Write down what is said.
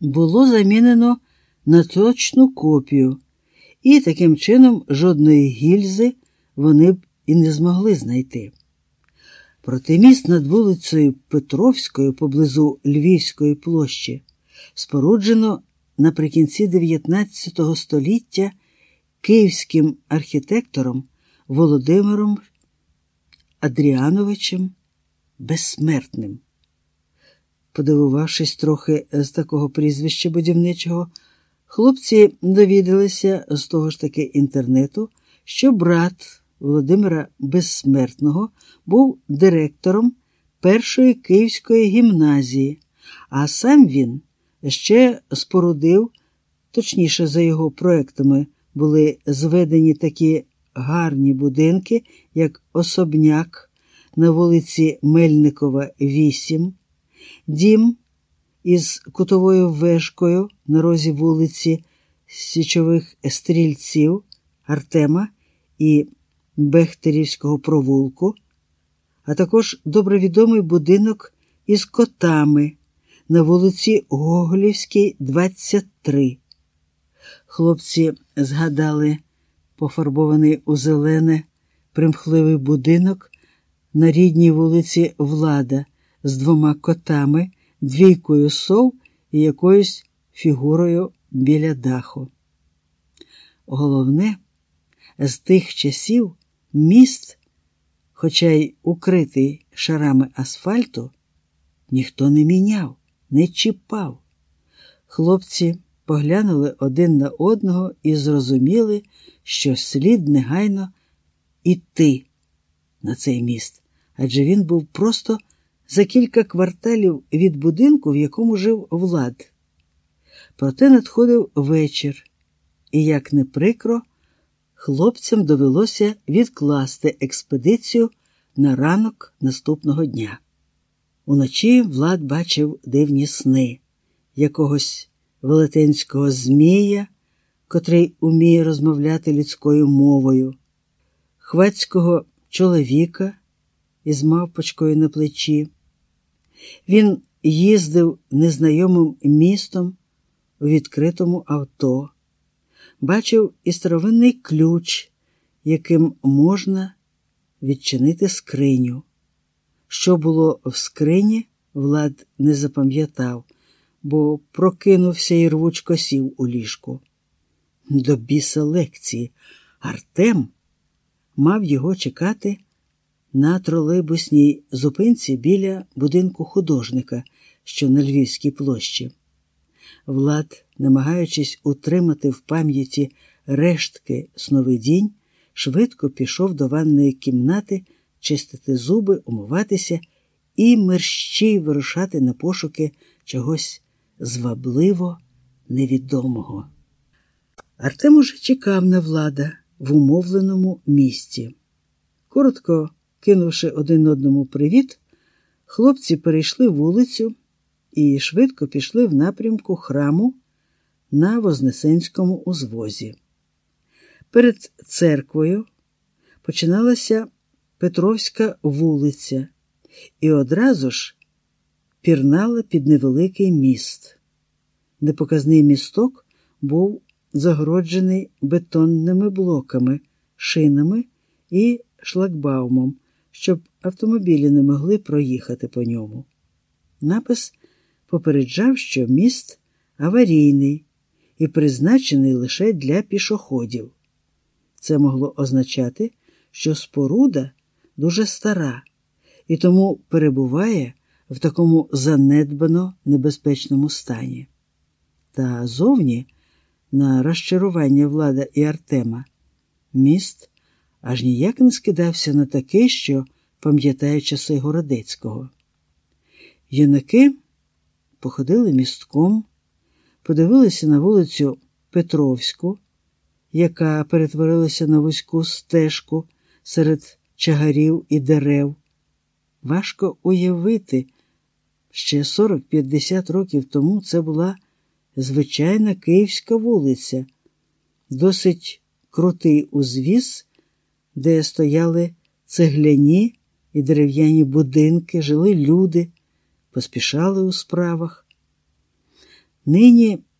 було замінено на точну копію, і таким чином жодної гільзи вони б і не змогли знайти. Проте міст над вулицею Петровською поблизу Львівської площі споруджено наприкінці 19 століття київським архітектором Володимиром Адріановичем Безсмертним. Подивувавшись трохи з такого прізвища будівничого, хлопці довідалися з того ж таки інтернету, що брат Володимира Безсмертного був директором першої київської гімназії, а сам він ще спорудив, точніше, за його проектами, були зведені такі гарні будинки, як Особняк на вулиці Мельникова, 8, дім із кутовою вежкою на розі вулиці Січових стрільців Артема і Бехтерівського провулку, а також добре відомий будинок із котами на вулиці Гоголівській, 23. Хлопці згадали пофарбований у зелене примхливий будинок на рідній вулиці Влада з двома котами, двійкою сов і якоюсь фігурою біля даху. Головне, з тих часів міст, хоча й укритий шарами асфальту, ніхто не міняв, не чіпав. Хлопці поглянули один на одного і зрозуміли, що слід негайно іти на цей міст, адже він був просто за кілька кварталів від будинку, в якому жив Влад. Проте надходив вечір, і, як не прикро, хлопцям довелося відкласти експедицію на ранок наступного дня. Уночі Влад бачив дивні сни якогось велетенського змія, котрий уміє розмовляти людською мовою, хвацького чоловіка із мавпочкою на плечі. Він їздив незнайомим містом у відкритому авто, бачив і старовинний ключ, яким можна відчинити скриню. Що було в скрині, Влад не запам'ятав, бо прокинувся і рвучко сів у ліжку. До біса лекції Артем мав його чекати на тролейбусній зупинці біля будинку художника, що на Львівській площі. Влад, намагаючись утримати в пам'яті рештки сновидінь, швидко пішов до ванної кімнати чистити зуби, умиватися і мерщій вирушати на пошуки чогось звабливо невідомого. Артем уже чекав на влада в умовленому місці. Коротко кинувши один одному привіт, хлопці перейшли вулицю і швидко пішли в напрямку храму на Вознесенському узвозі. Перед церквою починалася Петровська вулиця і одразу ж пірнала під невеликий міст. Непоказний місток був загороджений бетонними блоками, шинами і шлагбаумом, щоб автомобілі не могли проїхати по ньому. Напис попереджав, що міст аварійний і призначений лише для пішоходів. Це могло означати, що споруда дуже стара і тому перебуває в такому занедбано небезпечному стані. Та зовні, на розчарування влада і Артема, міст аж ніяк не скидався на такий, що пам'ятає часи Городецького. Юнаки походили містком, подивилися на вулицю Петровську, яка перетворилася на вузьку стежку серед чагарів і дерев. Важко уявити, ще 40-50 років тому це була звичайна київська вулиця, досить крутий узвіз, де стояли цегляні і дерев'яні будинки, жили люди, поспішали у справах. Нині